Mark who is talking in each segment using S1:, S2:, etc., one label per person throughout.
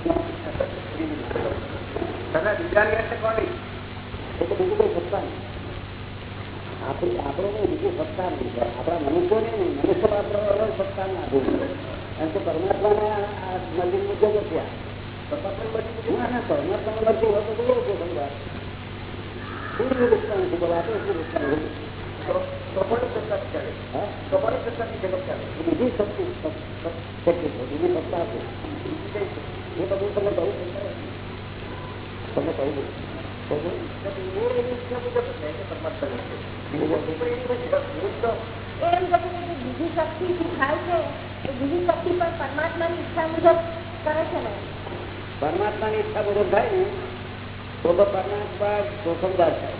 S1: તમે વિચારી હશે કોની
S2: એટલે બીજું કોઈ સત્તા નહીં આપણે આપણે નહીં બીજું સત્તા નહીં આપણા મનુષ્યો નહીં મનુષ્ય માત્ર સત્તા ના આધીન છે કારણ કે પરમાત્માને આ મરજી મુજબ નથી આ ના ના મરજી હોય તો બોલો છો ભગવાન શું હિન્દુસ્તાન છે બોલો આપણે શું હિન્દુસ્તાન
S1: તો તો કોની સત્તા ચાલે
S2: હા
S1: તો કોની જગત ચાલે
S2: બીજી શક્તિ શક્તિ બીજી સત્તા એ બધું તમને કહું. દઉં
S1: કહું બીજી તો
S3: શક્તિ થી થાય છે. બીજી શક્તિ પણ પરમાત્માની ઈચ્છા મુજબ કરે છે. ને
S2: પરમાત્માની ઈચ્છા મુજબ થાય ને, તો તો પરમાત્મા જોખમદાર થાય.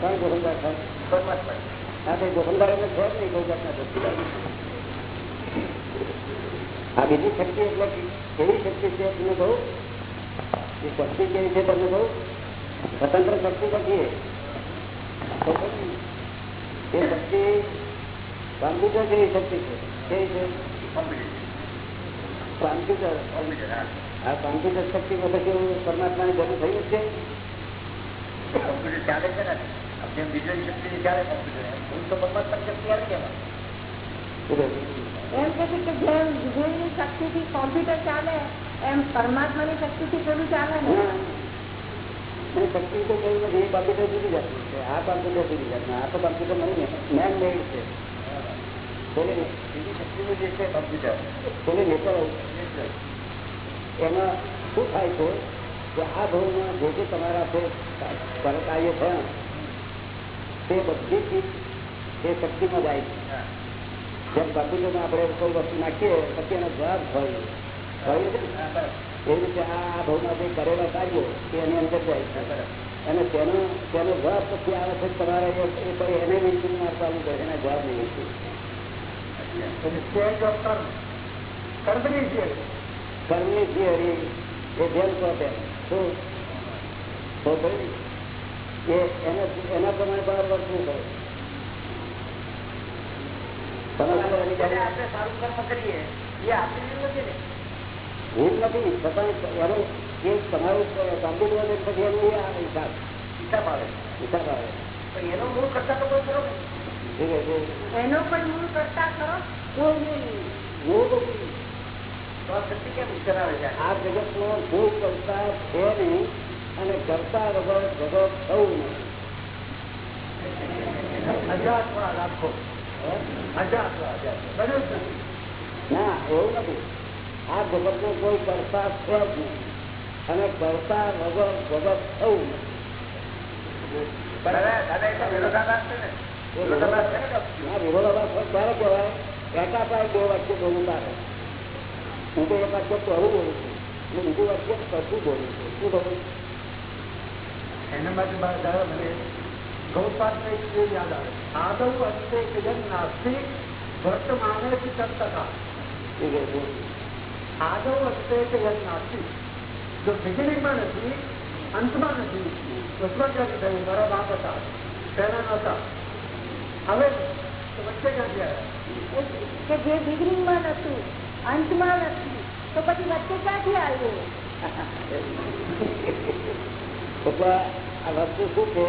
S2: કોણ જોખમદાર થાય?
S1: પરમાત્મા
S2: જોખમદાર એટલે છે જ નહીં, કોઈ જાતના આ બીજી શક્તિ એટલે કેવી શક્તિ છે તમને કહું, એ શક્તિ કેવી છે તમને કહું, સ્વતંત્ર શક્તિ નથી એ. તો પછી એ શક્તિ કોમ્પ્યુટર જેવી શક્તિ છે? કેવી છે?
S1: Competition
S2: computer.
S1: કોમ્પિટિશન હા
S2: આ કોમ્પ્યુટર શક્તિ માટે કેવું પરમાત્માની જરૂર થઈ જ છે.
S1: કોમ્પ્યુટર ચાલે છે ને? જેમ વીજળી શક્તિ ચાલે કોમ્પ્યુટર. એમ ભૂલ તો પરમાત્મા શક્તિ આવે કેમાં
S3: એમ કે છે કે જેમ વીજળીની શક્તિથી કોમ્પ્યુટર ચાલે એમ પરમાત્માની શક્તિથી પેલું ચાલે ને.
S2: અને શક્તિ તો કઈ નથી એ કોમ્પ્યુટર જુદી જાતનું છે. આ કોમ્પ્યુટર જુદી જાતનું આ તો કોમ્પ્યુટર નહીં મેન મેડ છે. પેલી
S1: બીજી શક્તિનું જે છે કોમ્પ્યુટર.
S2: પેલી નેચર એમાં શું થાય છે? કે આ ભાવમાં જે જે તમારા છે કાર્ય થયા તે બધી ચીજ એ શક્તિમાં જાય છે. જેમ કોમ્પ્યુટરમાં આપણે કોઈ વસ્તુ નાખીએ પછી એનો જવાબ હોય હોય ને? રીતે આ ભવમાં જે કરેલા કાર્યો તે એની અંદર જાય છે. અને તેનો તેનો જવાબ પછી આવે છે તમારે એ- એ એને વિંચી મારવાનું છે એના જવાબ નહીં
S1: કર્મની છે
S2: કર્મની થિયરી એ જેમ કહો તેમ. શું? તો ભાઈ એ એના એના પ્રમાણે બહાર વર્તવું પડે તમે શું એની
S1: જ્યારે
S2: પાસે
S1: આપણે સારું કર્મ કરીએ એ આપણી રીતે નથી
S2: છતાં આ હું જગત નો ભૂલ કરતા છે નહીં અને કરતા વગર જગત થવું નહીં.
S1: હજાર થોડા લાખો
S2: ના એવું નથી. આ જગતનો કોઈ કરતા છે જ નહીં અને કરતા વગર ભગત થવું
S1: તો ને. ને
S2: ના હું બોલું છું. વાક્ય કશું બોલું છું. શું બોલું
S1: એના માટે બાર દાદા મને ગૌપાત ને એક ચીજ યાદ આવે આદવ હસ્તે કે જન નાસ્તિક વર્તમાને થી તત્તકા
S2: ઠીક છે
S1: આદવ હસ્તે કે જન નાસ્તિક જો બિગિનિંગમાં નથી અંતમાં નથી વચમાં ક્યાંથી થયું મારા બાપ હતા પહેલા નહોતા હવે તો વચ્ચે ક્યાંથી આવ્યા
S3: કે જે બિગનિંગમાં નથી અંતમાં નથી તો પછી વચ્ચે ક્યાંથી આવ્યું
S2: એટલે આ વસ્તુ શું છે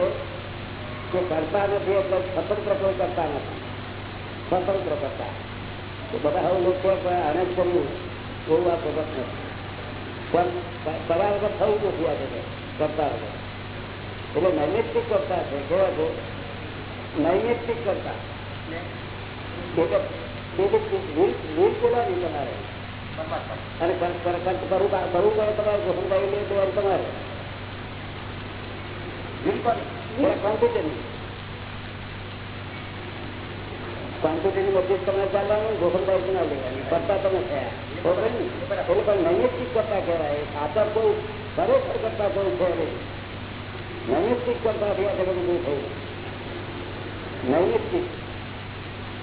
S2: કે કરતા નથી એટલે સ્વતંત્ર કોઈ કરતા નથી. સ્વતંત્ર કરતા. તો બધા હવે લોકો આને કરવું બહુ આ નથી પણ કરવા વગર થવું નથી આ જગત, કરતા વગર. એટલે નૈમિત્તિક કરતા છે, કેવા છે? નૈમિત્તિક કરતા. તમારે. તમારે તમારે. કોમ્પ્યુટરની કોમ્પ્યુટરની મધ્ય તમે ચાલવાનું જોખમદારી ના લેવાની કરતા તમે થયા બરોબર ને? એટલે પણ નૈમિત્તિક કરતા કહેવાય આચાર કોઈ ખરેખર કરતા કોઈ છે નહીં નૈમિત્તિક કરતા થયા છે બધું થયું નૈમિત્તિક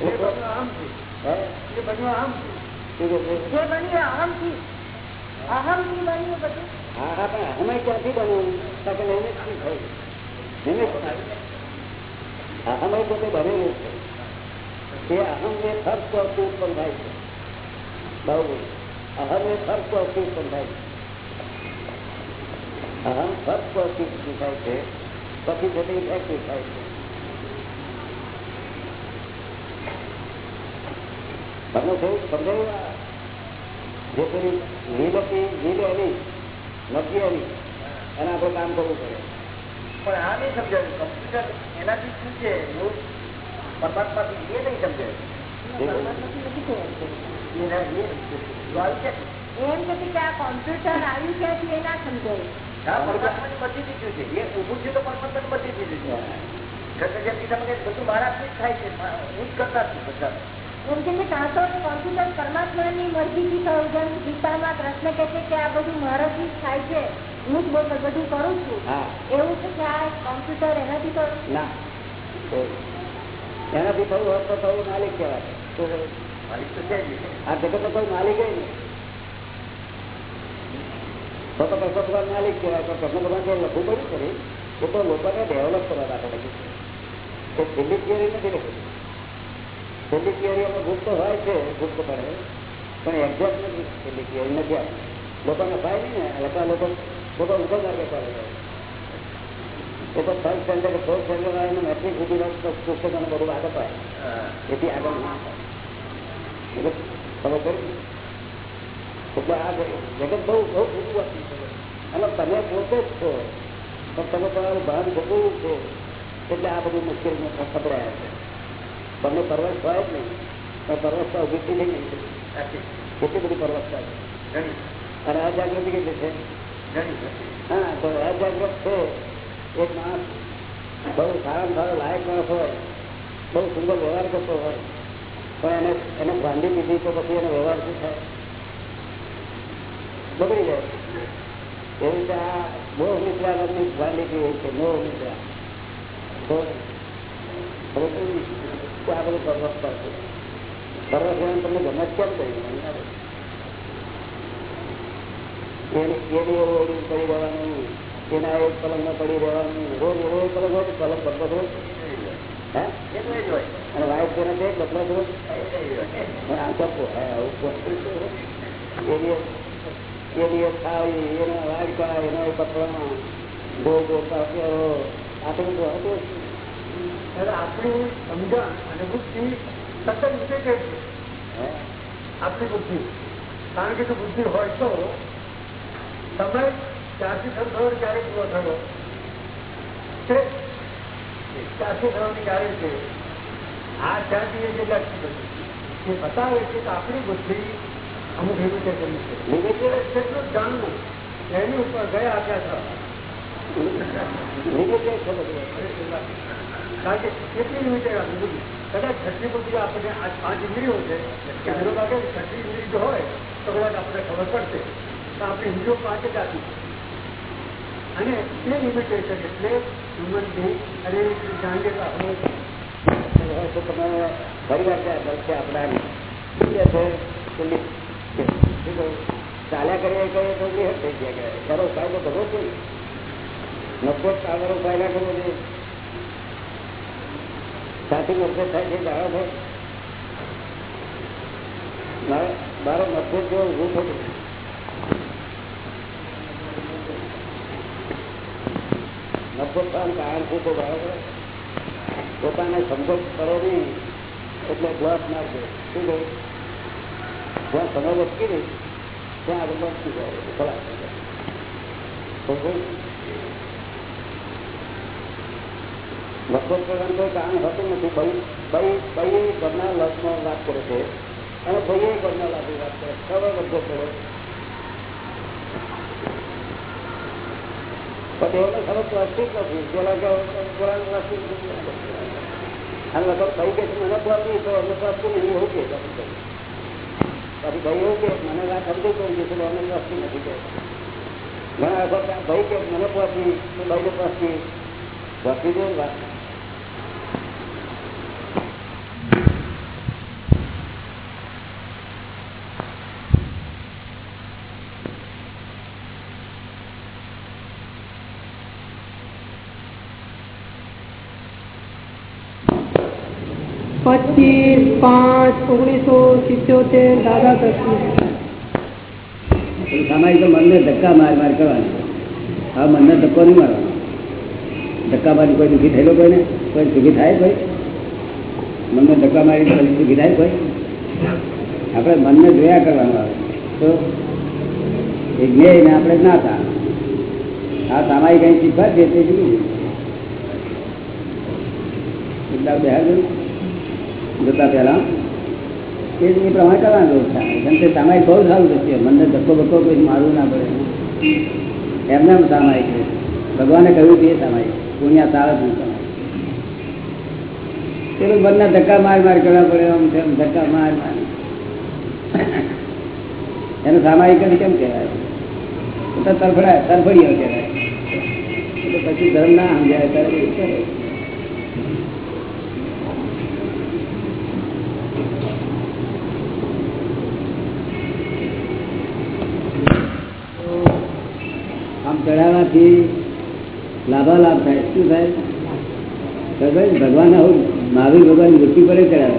S1: એ
S2: એટલે
S1: બધું આમથી
S2: હે?
S1: એ બધું આમથી
S2: શું કહે છે?
S3: જે બન્યું અહમથી અહમથી બન્યું બધું
S2: હા હા પણ અમે ક્યાંથી બન્યું તો કે નૈમિત્તિક થયું નિમિત્ત અહમ એ પોતે બનેલું છે એ અહમ ને ખર્ચ કરતું ઉત્પન્ન થાય છે. બહુ અહમ એ ફર્સ્ટ ઉત્પન્ન થાય અહમ ફર્સ્ટ ઓફિસ થાય છે? પછી જતી તે ઇફેક્ટિવ થાય છે? તમને થયું સમજાયું? જે પેલી નીલ હતી નીલ એની નથી એની એના આપણે કામ કરવું પડે.
S4: પણ આ નહીં સમજાયું. કમ્પ્યુટર એનાથી શું છે? એવું પરમાત્માથી એ નહીં સમજાયું.
S3: નથી એમ કે કે આ કોમ્પ્યુટર આવ્યું ક્યાંથી એ ના સમજાયું.
S4: પરમાત્માની બધી દીધું છે. એ ઉભું છે તો પરમાત્માની બધી દીધું છે. બધું મારાથી જ થાય છે. હું જ કરતા છું બધા.
S3: એમ કે છે કાં તો કોમ્પ્યુટર પરમાત્માની મરજીથી થયું. જેમ ગીતામાં કૃષ્ણ કહે છે કે આ બધું મારાથી જ થાય છે. હું જ બધું બધું કરું છું.
S2: હા.
S3: એવું છે કે આ કોમ્પ્યુટર એનાથી થયું
S2: ના. એનાથી થયું હોત તો થયું માલિક કહેવાય. તો
S4: તો છે
S2: આ જગત કોઈ માલિક નહીં. તો તો કૃષ્ણ ભગવાન માલિક કહેવાય. પણ કૃષ્ણ ભગવાન જે લખવું પડ્યું કરી એ તો લોકોને ડેવલપ કરવા માટે લખ્યું છે. તો છેલ્લી થિયરી નથી લખ્યું. છેલ્લી થિયરી અમે ગુપ્ત હોય છે ગુપ્ત પડે પણ એક્ઝેક્ટ નથી. છેલ્લી થિયરી નથી આપી લોકોને ફાય નહીં ને લખવા લોકો લોકો ઊભો પુસ્તકોને બધું આગળ પાય એથી આગળ ના એટલે ખબર પડી એટલે આ જગત બહુ બહુ ખોટું છે. અને તમે પોતે જ છો પણ તમે તમારું ભાન જતું છો એટલે આ બધું મુશ્કેલીઓ ખબરાયા છે. તમને પરવશ થાય જ નહીં. પણ પરવશતા ઊભી નહીં. કેટલી બધી પરવશતા છે? અને આ જાગૃતિ કેટલી છે? હા, તો અજાગ્રત છે. એક માણસ બહુ સારા સારો લાયક માણસ હોય, બહુ સુંદર વ્યવહાર કરતો હોય, પણ એને એને બાંધી દીધી તો પછી એનો વ્યવહાર શું થાય? બગડી જાય. એવી રીતે આ મોહ નિદ્રા નામની ગાંધી હોય છે મોહ મિત્રા આ બધું છે. પર્વત જવાનું તમને ગમે કેમ લાગે. એની એની એવું કરી રહેવાનું એના એક પલંગમાં પડી રહેવાનું રોજ એવો પલંગ હોય. તો પલંગ બદલો
S4: તો હોય.
S2: અને વાઇફ જેને છે બદલો
S4: હોય.
S2: આ તો એની એક થાળી એના એના કપડામાં ગોળ ગોળ કાપ્યો આટલું બધું હતું
S4: આપણી સમજણ અને બુદ્ધિ સતત કહે છે.
S2: હે.
S4: આપણી બુદ્ધિ. કારણ કે જો બુદ્ધિ હોય તો સમય ત્યાંથી થયો ક્યારે પૂરો થયો. છે? ત્યાંથી થવાની ક્યારે છે? આ ત્યાંથી જે લક્ષી બધું એ બતાવે છે કે આપણી બુદ્ધિ અમુક એવી રીતે કરી છે. કેટલું જાણવું. એની ઉપર ગયા
S2: લિમિટેડ છે.
S4: કારણ કે કેટલી લિમિટેડ આપી કદાચ છઠ્ઠી બુદ્ધિ આપણને આ પાંચ ઇન્દ્રિયો છે. કે એનો લાગે છઠ્ઠી ઇન્દ્રિય હોય તો કદાચ આપણને ખબર પડશે. તો આપણે ઇન્દ્રિયો પાંચ જ અને તે લિમિટેશન એટલે હ્યુમન અને જાણીએ તો આપણે
S2: તમે ફરી વાર આપણા શું કહે છે? કહ્યું? ચાલ્યા કરીએ કહીએ તો બી થઈ ગયા કરે ખરો જ નફો આગળ ઉપાય કરવો જોઈએ સાથી મતભેદ થાય છે જાણો છે મારો મતભેદ જેવો ઊભું થતું થવાનું કારણ શું છે પોતાને સમજણ કરો નહીં, એટલે ગ્લાસ નાખજો શું કહું? જ્યાં સમજ અટકી રહી ત્યાં આગળ બચી જાય લગભગ કરવાનું કોઈ કારણ હોતું નથી. ભાઈ બહુ બહુ ઘરના લાભ વાત કરે છે. અને બહુ ઘરના લાભની વાત કરે ખબર મતભેદ કરે પણ એમને ખબર પ્લાસ્ટિક નથી પેલા કે પુરાણ પ્લાસ્ટિક અને લગભગ ભાઈ કે મને પ્લાસ્ટિક તો ભાઈ એવું કે મને વાત સમજી કહું છે એટલે એમને પ્લાસ્ટિક નથી કે ઘણા વખત આ ભાઈ કે મને પ્લાસ્ટિક તો ભાઈને પ્લાસ્ટિક પ્લાસ્ટિક જેવી વાત
S5: પચીસ, પાંચ, ઓગણીસો, સિત્યોતેર, દાદા
S6: સામાયિક તો મનને ધક્કા માર માર કરવાની. આ મનને ધક્કો નહીં મારવાનો. ધક્કા મારી કોઈ દુઃખી થયેલો કોઈને? કોઈ સુખી થાય કોઈ? મનને ધક્કા મારી સુખી થાય કોઈ? આપણે મનને જોયા કરવાનું આવે. તો એ જ્ઞેયને આપણે આપણે જ્ઞાતા આ સામાયિક અહીં શીખવા છે તે એટલા બેહાર જતા પહેલા. એ જ પ્રમાણે કરવાનું કેમ કે સામાયિક બહુ સારું થશે મનને ધક્કો બક્કો કોઈ મારવું ના પડે. એમને એમ સામાયિક છે. ભગવાને કહ્યું છે એ સામાયિક. પુણ્યા સારા જ સામાયિક બંને ધક્કા માર માર કરવા પડે આમ તેમ ધક્કા માર માર. એનું સામાયિક જ કેમ કહેવાય? તરફડા તરફડીઓ કહેવાય. પછી ધર્મ ના સમજાય ત્યારે આમ ચડાવવાથી લાભાલાભ થાય. શું થાય? ભગવાન આવું મહાવીર ભગવાન મૂર્તિ પર ચડાવે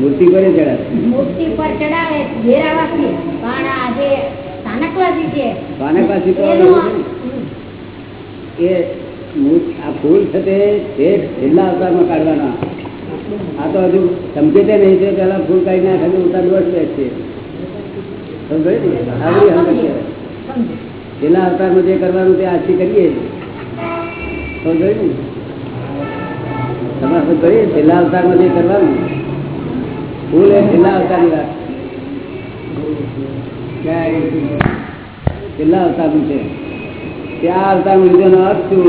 S6: મૂર્તિ પર ચડાવે
S3: મૂર્તિ પર ચડાવે ઘેરાવાથી. પણ આ જે છે
S6: પાને તો
S3: એનું
S6: એવું છે ને, એ આ ફૂલ છે તે છેલ્લા અવતારમાં કાઢવાના. આ તો હજુ સમજે તે નહીં છે પેલા ફૂલ કાઢી નાખે ઉતાર લે છે. સમજાય? ને? આવી છેલ્લા અવતારમાં જે કરવાનું તે આજથી કરીએ. ને? તમે સમજ કરીએ છેલ્લા અવતારમાં જે કરવાનું. ભૂલ એ છેલ્લા અવતારની વાત. છેલ્લા અવતારનું છે. ત્યાં અવતારનું લીધેનો અર્થ શું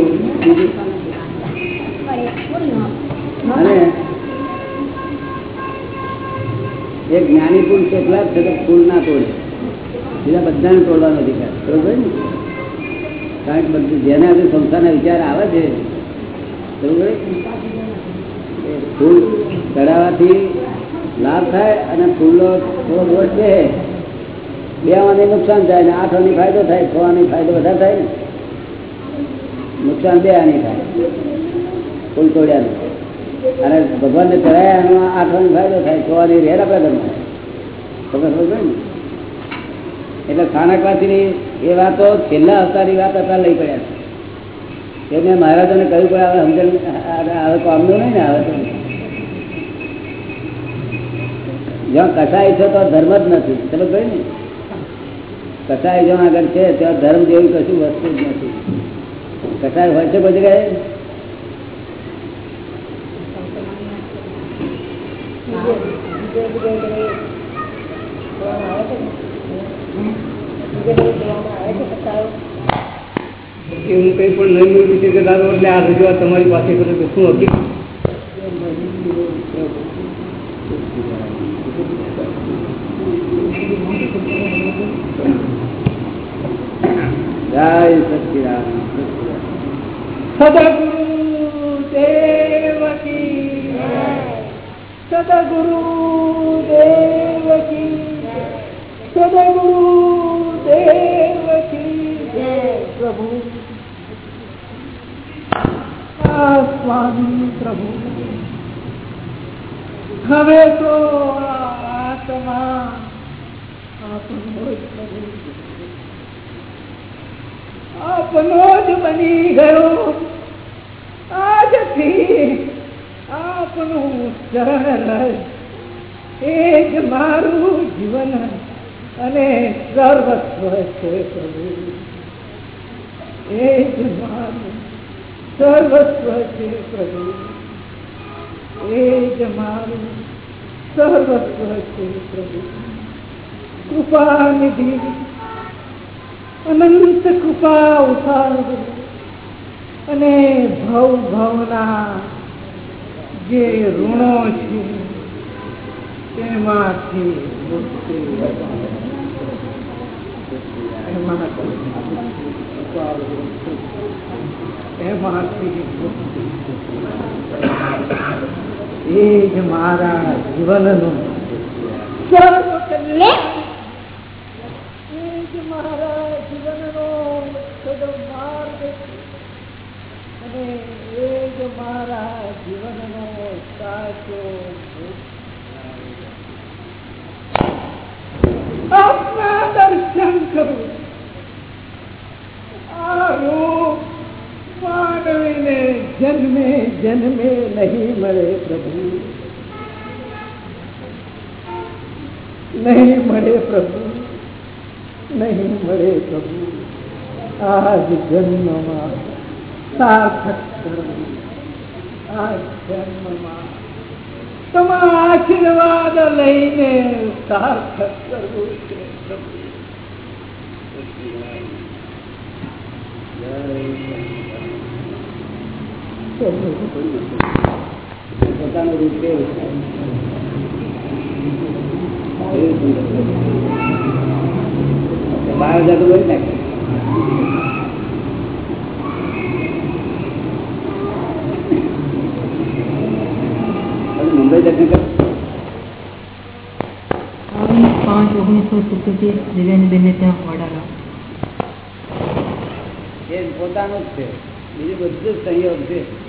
S6: એક જ્ઞાની પુરુષ એટલા જ છે ફૂલ ના તોડે બીજા બધાને તોડવાનો અધિકાર. બરોબર ને? કારણ કે બધું જેને આજે સંસ્થાના વિચાર આવે છે ફૂલ ચડાવવાથી લાભ થાય અને ફૂલો થોડો દોષ છે, બે આને નુકસાન થાય ને આઠ આની ફાયદો થાય, છ આની ફાયદો વધારે થાય ને? નુકસાન બે આની થાય. ફૂલ તોડ્યાનું. અને ભગવાનને ચડાયા એનો આઠ આની ફાયદો થાય, છ આની રેર આપણા ઘરમાં. તમે ખબર ને? એટલે સ્થાનકવાસીની એ વાતો છેલ્લા અવતારની વાત અત્યારે લઈ પડ્યા છે. એ મેં મહારાજોને કહ્યું પણ આવે સમજણ તો કામનું નહીં ને આવે તો જ્યાં કસાય છે તો ધર્મ જ નથી. તમે કહ્યું ને? કસાય જ્યાં આગળ છે, ત્યાં ધર્મ જેવી કશું વસ્તુ જ નથી. કસાય હોય છે બધી ગયે
S5: કે હું કઈ પણ નહીં મેળવું છે કે દાદો એટલે આ રજૂઆત તમારી પાસે કરે તો શું
S6: હતી
S5: સદગુરુ દેવકી સદગુરુ દેવકી સદગુરુ દેવકી પ્રભુ સ્વામી પ્રભુ હવે તો આત્મા આપણો જ પ્રભુ આપનો જ બની ગયો આજથી આપનું ચરણ રજ એ જ મારું જીવન અને સર્વસ્વ છે પ્રભુ એ જ મારું સર્વસ્વ છે પ્રભુ. એ જ મારું સર્વસ્વ છે પ્રભુ. કૃપા નિધિ અનંત કૃપા ઉતાર અને ભવ ભવના જે ઋણો છે, તેમાંથી એમાંથી મુક્તિ એ જ મારા જીવનનું મારા જીવનનો માર્ગ અને દર્શન કરું આ રોજ જન્મે જન્મે નહીં મળે પ્રભુ. નહીં મળે પ્રભુ. નહીં મળે પ્રભુ. આજ જન્મમાં સાર્થક કરવું આ જન્મમાં તમારા આશીર્વાદ લઈને સાર્થક કરવું છે પ્રભુ.
S6: પોતાનું રૂપ કેવું મુંબઈ દર્શન
S7: પાંચ ઓગણીસો સિત્તોતેર દિવ્યાનીબેનને ત્યાં વડાલા.
S6: એ પોતાનું જ છે. બીજું બધું જ સંયોગ છે.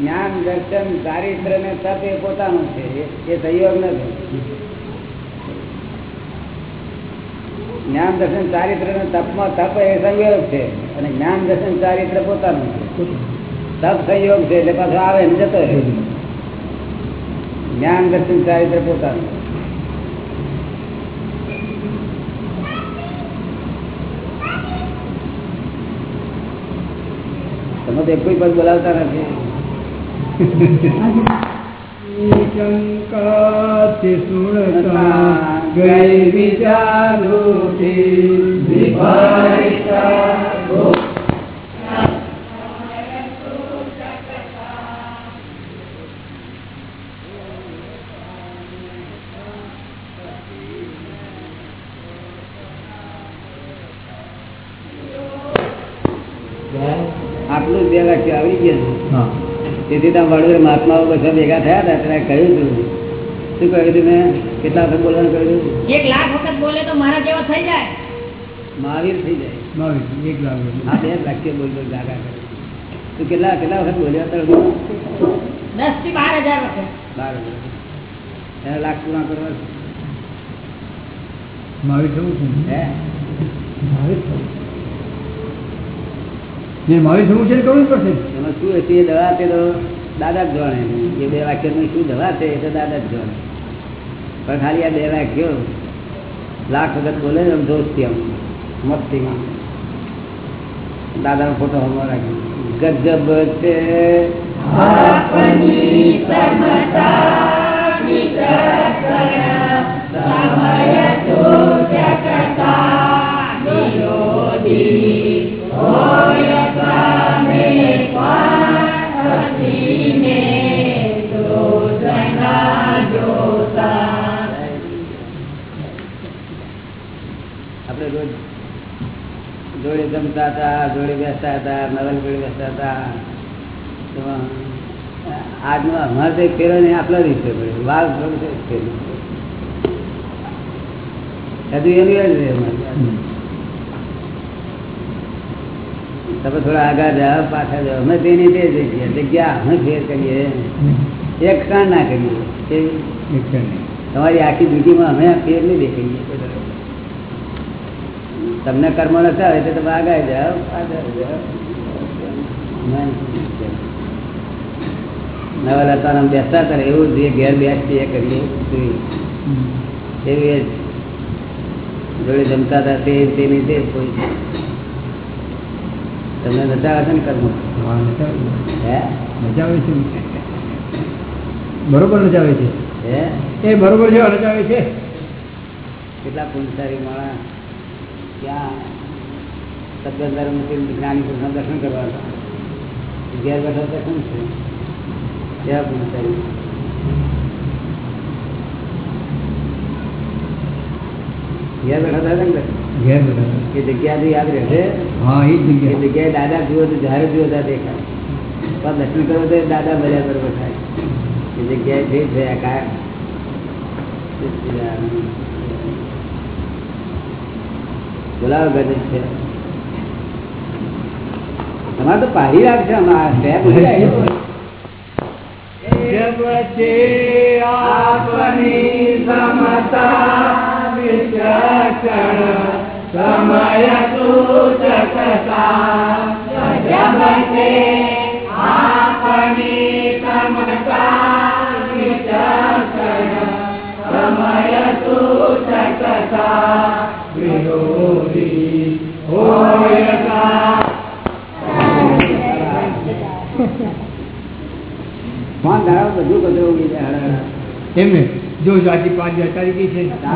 S6: જ્ઞાન, દર્શન, ચારિત્ર ને તપ એ પોતાનું છે. એ- સહયોગ નથી. જ્ઞાન, દર્શન, ચારિત્ર ને તપમાં તપ એ સંયોગ છે. અને જ્ઞાન, દર્શન, ચારિત્ર પોતાનું છે. તપ સંયોગ છે એટલે પાછો આવે ને જતો રહે. જ્ઞાન, દર્શન, ચારિત્ર પોતાનું. તમે તો કોઈ પણ બોલાવતા નથી.
S5: શંકાથી સુણતા ગઈ વિચારોથી વિભારિતા
S6: આટલું બે તેથી ત્યાં વડોદરા મહાત્માઓ બધા ભેગા થયા હતા ત્યારે કહ્યું હતું શું કહ્યું હતું મેં? કેટલા વખત બોલવાનું કહ્યું
S7: એક લાખ વખત બોલે તો મારા જેવા થઈ જાય.
S6: મહાવીર થઈ જાય.
S5: મહાવીર એક લાખ
S6: આ બે વાક્ય બોલ બોલ કરે. તું કેટલા કેટલા વખત બોલ્યા હતો
S7: દસથી બાર હજાર વખત.
S6: બાર હજાર. એને લાખ પૂરા કરવા.
S5: મારી થવું છે
S6: હે
S5: મારી થવું જે મારી શું છે કરવું પડશે?
S6: એમાં શું હશે? એ દવા તે તો દાદા જ જાણે. એ બે વાક્યની શું દવા છે એ તો દાદા જ જાણે. પણ ખાલી આ બે વાક્યો લાખ વખત બોલે ને આમ જોશથી આમ મસ્તીમાં. દાદાનો ફોટો હમણાં રાખ્યો ગજબ છે આપણે રોજ જોડે જમતા હતા, જોડે બેસતા હતા, નવલ જોડે બેસતા હતા. આજનો અમારે તો ફેરો નહીં આપણા રીતે પડ્યો. વાઘ થોડું છે ફેરો. હજુ એનું એ જ રહે અમારે. તમે થોડા આગળ જાઓ પાછા જાઓ અમે તેની તે જઈએ જગ્યા અમે ફેર કરીએ? એક ક્ષણ ના કરીએ. તમારી આખી ડ્યુટીમાં અમે ફેર નહીં દેખાઈએ. તમને કર્મ નથી આવે તો તમે આગળ જાઓ પાછળ જાઓ નવા હતા બેસતા કરે એવું જે ઘેર બેસતી એ કરીએ. એવી જોડે જમતા હતા તે તેની તે કોઈ તમને મજા આવે છે ને કર્મ
S5: મજા આવે. છે. બરોબર મજા આવે છે?
S6: હે?
S5: એ બરોબર છે મજા આવે છે.
S6: કેટલા પુનસારી માણસ ત્યાં સત્યધર્મ ધર્મ જ્ઞાની પુરુષના દર્શન કરવા હતા? ઘેર બેઠા દર્શન છે. ત્યાં પુનસારી ઘેર બેઠા દર્શન કરે?
S5: ઘેર બેઠા
S6: એ જગ્યા તો યાદ રહેશે
S5: હા એ જ
S6: એ
S5: જગ્યા
S6: જગ્યાએ દાદા જુઓ તો જ્યારે જુઓ ત્યાં દેખાય પણ દર્શન કરો તો એ દાદા મળ્યા બરોબર થાય એ જગ્યાએ થઈ થયા કાયમ બોલાવો ગજબ છે તમારે તો પાડી રાખશે આમાં સ્ટેપ
S5: જબ છે આપની સમતા વિચક્ષણ ಸಮಯ ಸೂಚಕ ಜಗತೆ ಆಪಣಿ
S6: ಸಮತಾ ವಿಚಾರಣ ಸಮಯ ಸೂಚಕ ವಿರೋಧಿ ಹೋಯಕ ફોન ધારો બધું બધું
S8: એમને જો આજે પાંચ હજાર તારીખે છે.
S6: પાંચ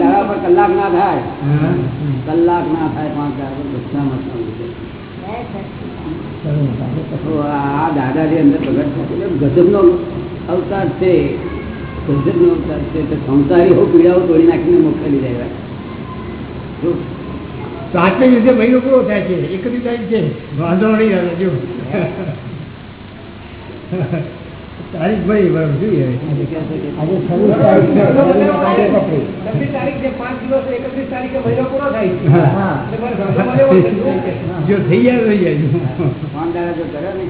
S6: દાડા પર કલાક ના થાય. કલાક ના થાય પાંચ દાડા પર બધા જાય. આ દાદાજી અંદર પ્રગટ થયા છે. અવતાર છે. ગજબનો અવતાર છે. તો સંસારી હો પીડાઓ તોડી નાખીને મોકલી જાય જો.
S8: તો દિવસે મહિનો પૂરો થાય છે? એકત્રીસ તારીખ છે. વાંધો નહીં આવે જો તારીખ ભાઈ બરાબર જોઈએ.
S6: આજે કહે છે. કે
S5: આજે છવ્વીસ તારીખ?
S8: જો થઈ જાય થઈ જાય.
S6: ને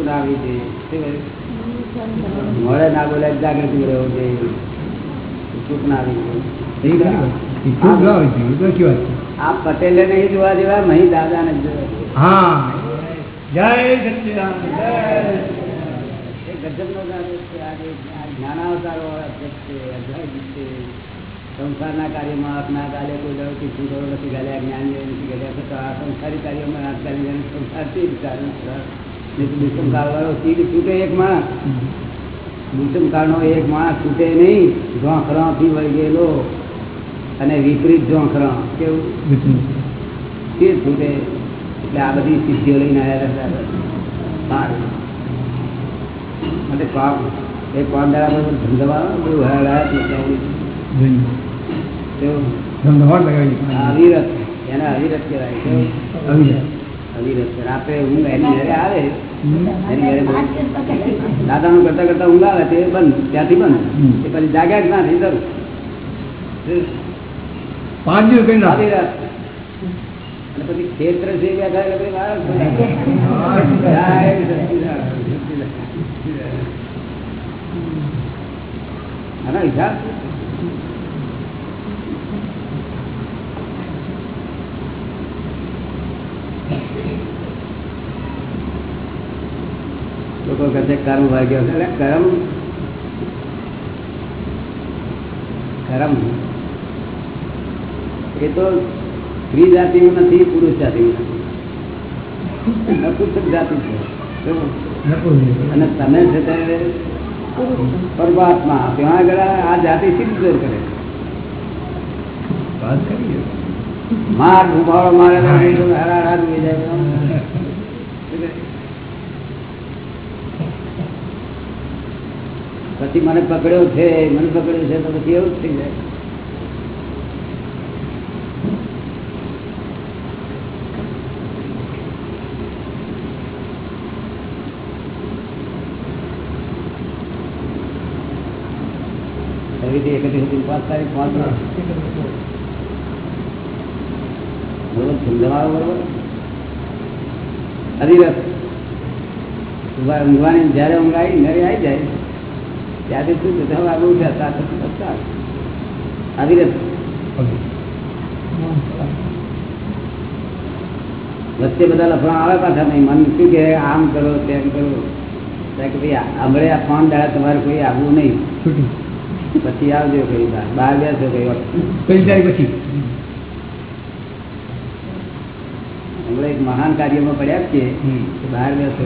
S6: ના આવી જોઈએ? મોડે ના બોલે જાગૃતિ રહેવું જોઈએ ચૂપ ના આવી જોઈએ
S8: એ ખૂબ લાવે છે તો છે
S6: આ પટેલે નહીં જોવા જેવા મહી દાદા ને જોવા જેવા.
S8: હા જય સચિદાન
S6: એ ગજબનો દાદો છે. આજે આ જ્ઞાનાવતારો અધ્યક્ષ છે, અધ્યાય છે. સંસારના કાર્યમાં હાથના ગાલે કોઈ દાડો તીર્થું દોરો નથી ગાલ્યા, જ્ઞાનીઓ નથી ગાલ્યા. છતાં આ સંસારી કાર્યોમાં હાથ ગાલી જાય. સંસારથી જ કારણ છે. નહીં તો દુષ્મ કાળવાળો તીર છૂટે એક માણસ દુષ્મ કાળનો એક માણસ છૂટે નહીં ઝોંખરાથી વળી ગયેલો અને વિપરીત ઝોંખરા કેવું? તે છૂટે એટલે આ બધી સિદ્ધિઓ લઈને આવ્યા માટે પાપ એ પાંદડા પર ધંધવા બહુ હરાયા અવિરત. એને અવિરત કહેવાય. અવિરત. રાત્રે ઊંઘ એની ઘરે આવે. દાદા ઘરે કરતા કરતા ઊંઘ આવે તે બંધ. ત્યાંથી બંધ. એ પછી જાગ્યા જ ના થઈ શરૂ
S8: પાંચ દિવસ કરી નાખો
S6: અવિરત અને પછી ક્ષેત્ર છે બેઠા એટલે પછી મારા જય સચ્ચિદાનંદ. આનો હિસાબ લોકો કહે છે કર્મ ભાગ્યો એટલે કર્મ કર્મ એ તો સ્ત્રી જાતિનું નથી પુરુષ જાતિનું નથી. નપુંસક જાતિ છે. અને તમે છે તે પરમાત્મા. ત્યાં આગળ આ જાતિ જોર કરે?
S8: વાત કરીએ.
S6: માર ઘુમાડો મારે હારા જાય. પછી મને પકડ્યો છે મને પકડ્યો છે તો પછી એવું જ થઈ જાય એવી રીતે એકત્રીસ સુધી પાંચ તારીખ પાંચ વર્ષ. બરોબર સમજવાનું બરોબર અધિરથ ઊંઘવા- ઊંઘવાની જયારે ઊંઘ આવી નરે આવી જાય ત્યાંથી શું થશે? હવે આગળ ઉઠ્યા સાત સાત સાત. અધિરથ વચ્ચે બધા લફડા આવે પાછા નહીં મન શું કે આમ કરો તેમ કરો ત્યાં કે ભાઈ હમણે આ ફોન દાડા તમારે કોઈ આવવું નહીં
S8: છૂટી
S6: પછી આવજો કઈ બહાર બહાર છો કઈ
S8: કઈ જાય પછી?
S6: હમણાં એક મહાન કાર્યમાં પડ્યા જ
S8: હમ.
S6: બહાર ગયા
S8: છો.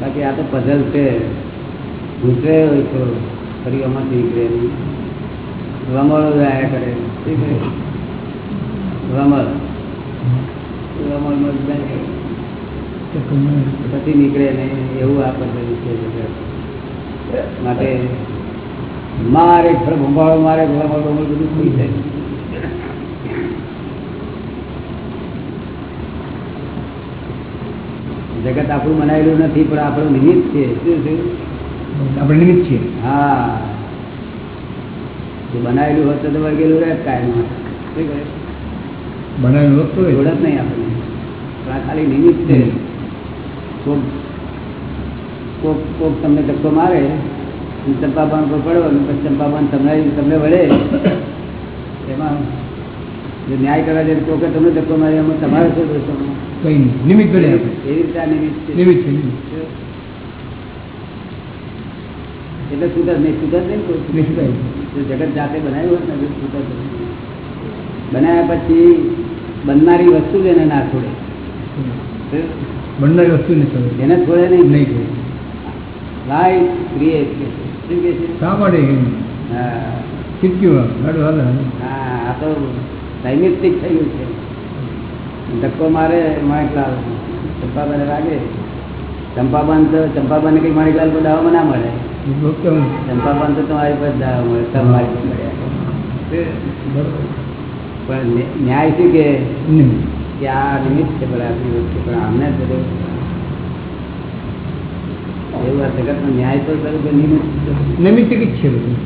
S6: બાકી આ તો પઝલ છે. ગુજરે હોય તો ફરી આમાંથી નીકળે રમણો જાય કરે? રમણ. જાય. પછી નીકળે ને એવું આ પદ્ધતિ છે માટે મારે ઘર ભંભાળો મારે ભંભાળો બધું થઈ જાય. જગત આપણું બનાવેલું નથી પણ આપણું નિમિત્ત છે. શું છે
S8: આપણે નિમિત્ત છીએ.
S6: હા. જે બનાવેલું હોત તો વર્ગેલું રહે કાયમ.
S8: બનાવેલું વસ્તુ તો
S6: જ. નહીં આપણને. ખાલી નિમિત્ત છે. કોક કોક કોક તમને ધક્કો મારે ચંપાબાન પર પડો અને પછી ચંપાબાન તમને તમને વળે. એમાં જે ન્યાય કરવા જાય કોકે તમને ધક્કો મારે એમાં તમારે શું દોષો
S8: કઈ નિમિત્ત આપણે.
S6: એવી રીતે આ નિમિત્ત છે.
S8: નિમિત્ત
S6: એટલે સુધર નહીં સુધર નહીં કોઈ. જગત જાતે બનાવ્યું હોત ને સુધર બનાવ્યા પછી બનનારી વસ્તુ જ એને ના છોડે.
S8: બનનારી વસ્તુ નહીં સમજ.
S6: એને છોડે નહીં
S8: નહીં જોઈએ
S6: લાઈટ ક્રિએટ શું
S8: માટે
S6: હા.
S8: ચીપક્યું આમ, ગાડું હાલે હાલે.
S6: હા આ તો નૈમિત્તિક થયું છે. ધક્કો મારે માણેકલાલ ચંપાબાને લાગે ચંપાબાન તો ચંપાબાને કંઈ માણેકલાલ પર દાવામાં ના મળે. ચંપાબાન તો તમારી પર દાવા મળે તમારી. પણ ન્યાય શું કે. કે આ નિમિત્ત છે બરાબર પણ આમને જ એવું આ જગત નો ન્યાય તો કરું કે નિમિત્ત
S8: નિમિત્ત જ છે બધું.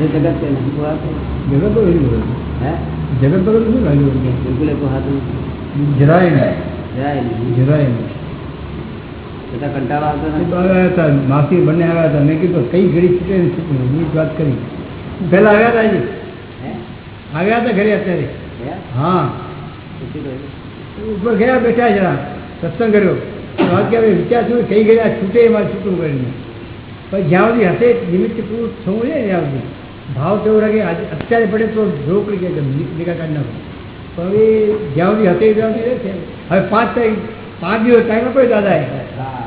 S6: જગત
S8: જગત એવી
S6: હે?
S8: જગત તો શું લાગ્યું
S6: બિલકુલ
S8: જરાય નહીં.
S6: જરાય નહીં.
S8: જરાય નહીં
S6: બધા કંટાળો આવતો
S8: એ
S6: નથી
S8: તો આવ્યા હતા માસી બંને આવ્યા હતા. મેં કીધું કઈ ઘડી છૂટે નહીં. જ વાત કરી. પહેલા આવ્યા હતા હજી.
S6: હે?
S8: આવ્યા હતા ઘરે અત્યારે.
S6: હે.
S8: ઉપર ગયા બેઠા જરા. સત્સંગ કર્યો. વાત કે વિચાર શું? કઈ ગયા છૂટે એમાં છૂટું કરીને. પણ જ્યાં સુધી હશે નિમિત્ત પૂરું થવું છે ત્યાં સુધી. ભાવ કેવો લાગે અત્યારે પડે તો રોકડી ગયા નિકા કાઢી નાખો પણ હવે જ્યાં સુધી હશે ત્યાં સુધી રહેશે. હવે પાંચ તારીખ પાંચ દિવસ ટાઈમ કોઈ દાદા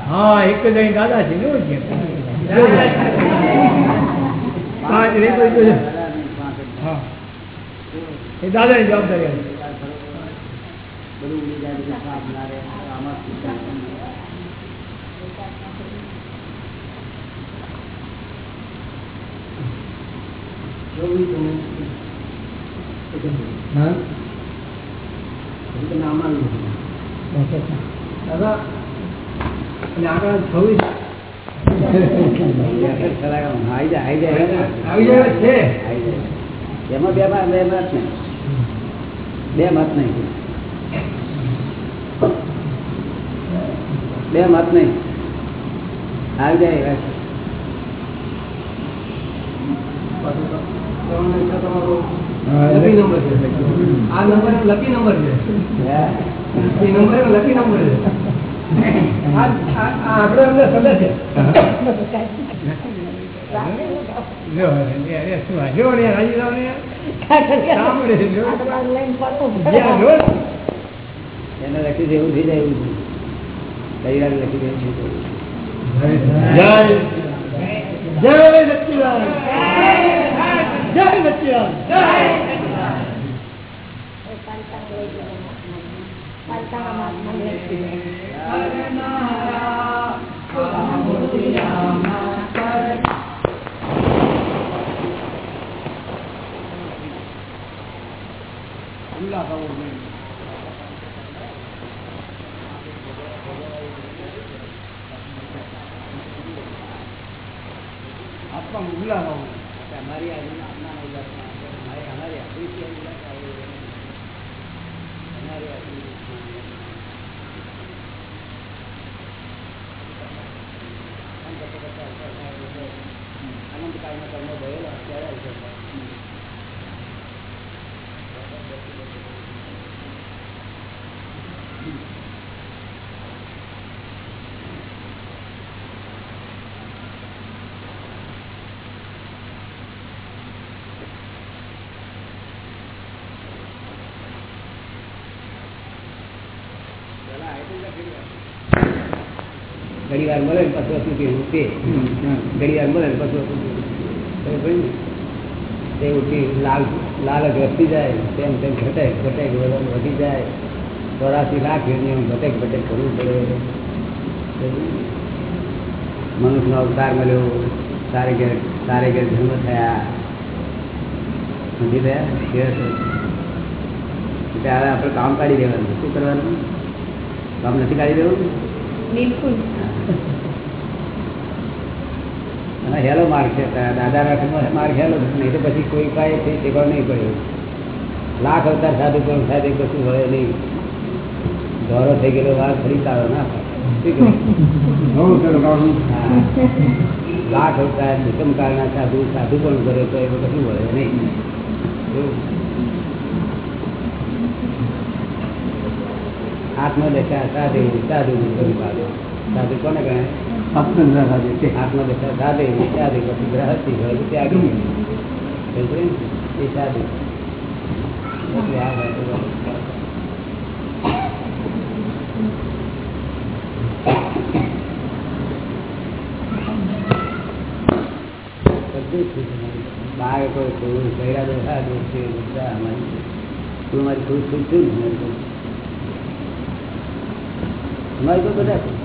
S6: હા.
S8: એક જ અહીં દાદા છે કેવું છે પાંચ રે. હા. એ દાદાની જવાબદારી હા.
S6: નામ આવ્યું.
S8: અને આગળ છવ્વીસ
S6: આવી જાય આવી જાય
S8: આવી જાય છે.
S6: એમાં બે મત બે મત નહીં બે મત નહીં. બે મત નહીં. આવી જાય એવા છે.
S8: લકી નંબર છે. આ નંબર લકી નંબર છે. એ નંબર એનો લકી નંબર છે. આ લખી આ આંકડો એમને સદે છે લ્યો, એ- એ શું આ? જો ને રાજી રાવ ને કામ મળે છે. જ્યાં.
S6: એને એવું થઈ જાય
S8: આપવા મુગલા ભાવ
S6: અમારી આજુ અમારી આપણી છે એવું લખાય. અમારી આપણી અનંત કાળનો કર્મ ભરેલો અત્યારે આવી શકે. ઘડી વાર મળે ને પછી વસ્તુ પીવું તે ઘડી વાર મળે ને પછી વસ્તુ પીવું. ખબર પડી ને? તે ઉઠી લાલ લાલ જ વધતી જાય તેમ તેમ ઘટે ઘટે વધી જાય ચોરાસી લાખ એમ ઘટેક ઘટેક કરવું પડે. મનુષ્યનો અવતાર મળ્યો સારે ઘેર સારે ઘેર જન્મ થયા. સમજી ગયા? એટલે હવે આપણે કામ કાઢી દેવાનું. શું કરવાનું? કામ નથી કાઢી દેવું
S3: બિલકુલ.
S6: અને હેલો માર્ગ છે. દાદા રાખવાનો માર્ગ હેલો નહીં તો પછી કોઈ કાંઈ થઈ ટેકો નહીં પડ્યું લાખ અવતાર સાધુ પણ થાય કશું હોય નહીં. દોરો થઈ ગયેલો વાર ફરી તારો ના થાય. શું કહ્યું? હા. લાખ અવતાર નિકમ કાળના સાધુ સાધુ પણ કરે તો એમાં કશું વળે નહીં. એવું. આત્મદશા સાધે સાધુ નિકમ કાળ સાધુ કોને ગણાય આત્મદશા સાધે. સાધુ પછી ગ્રહસ્થી હોય તો ત્યાગી સમજ્યું ને? એ સાધુ. એટલે આ વાત બધું જ છે. દોષ છે મારી ખુશ ખુશ છું ને અમારી તો બધા.